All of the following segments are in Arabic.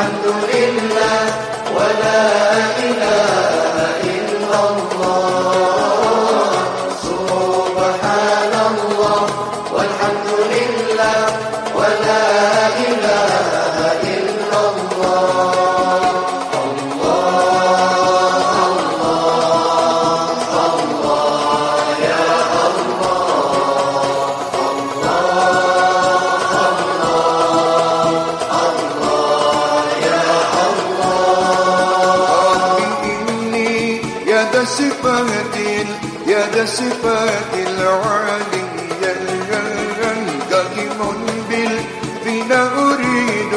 الحمد لله ولا أن صفات العالية قائم بالفنا أريد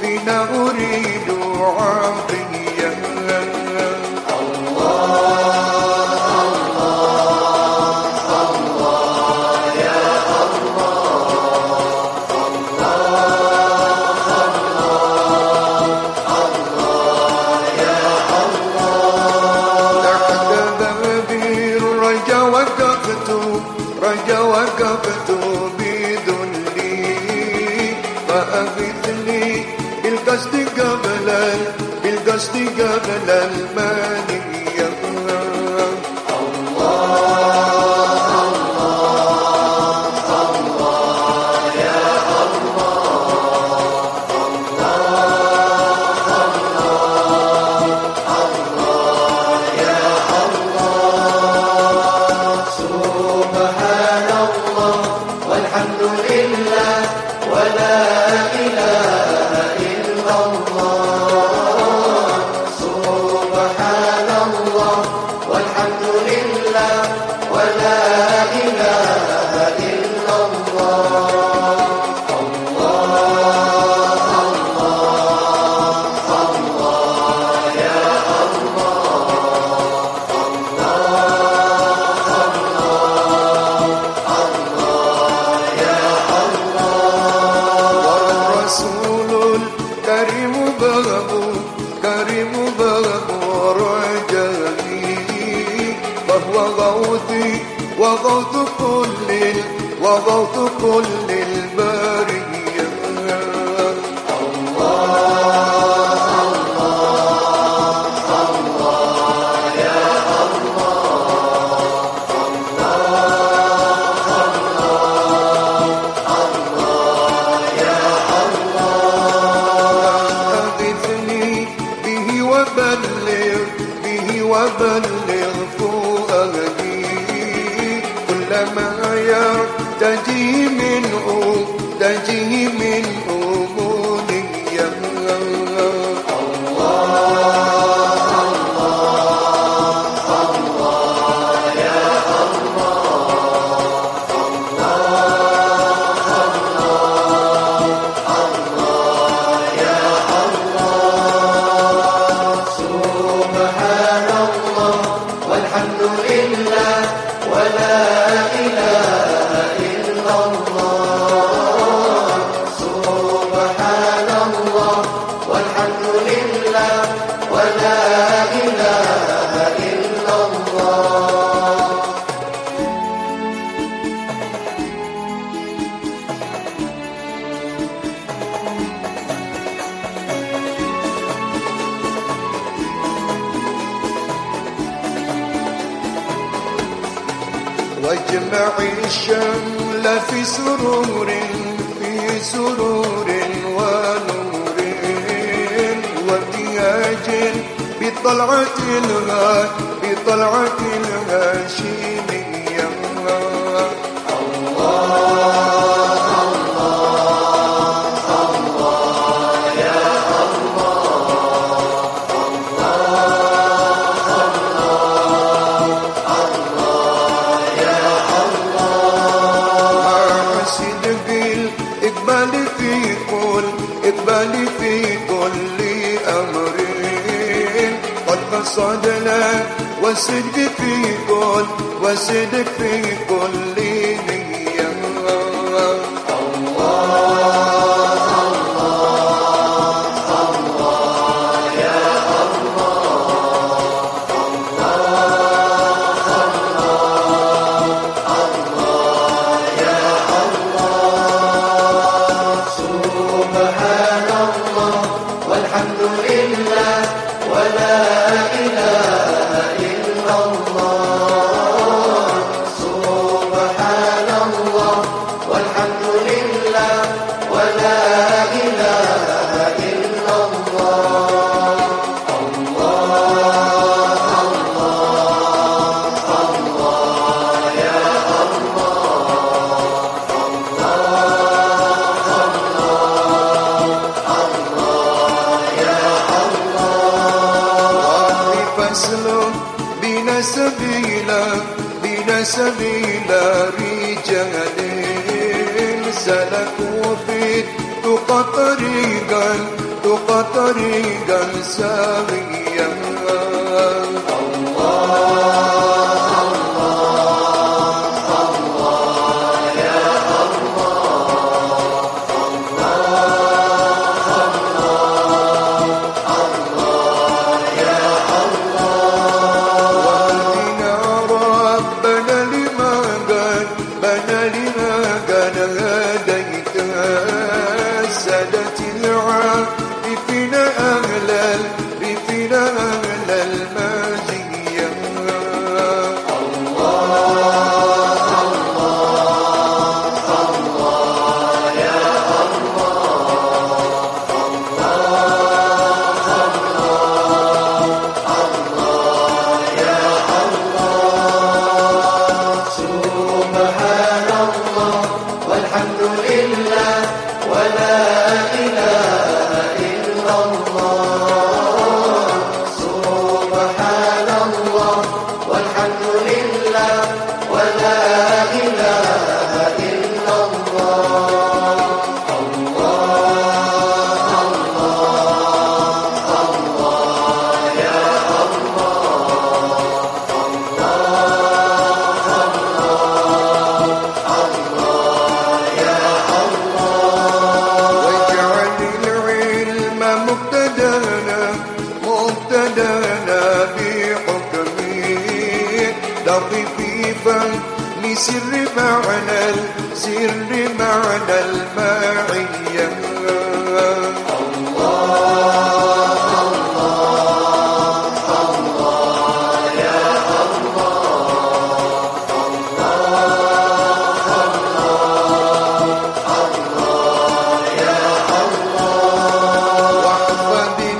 فينا أريد عاطية وغوث كل وغوث كل البرية anymore. واجمع الشمل في سرور في سرور ونور. وابتهاج بطلعة بطلعة اقبالي في كل أمر قد قصدنا والصدق في كل والصدق في كل السماء سبيلا رجال سلكوا في تقى طريقا تقى طريقا سويا لسر سر معنى المعية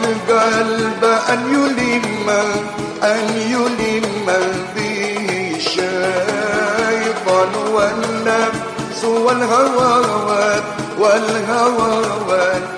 القلب أن والهوى والهوى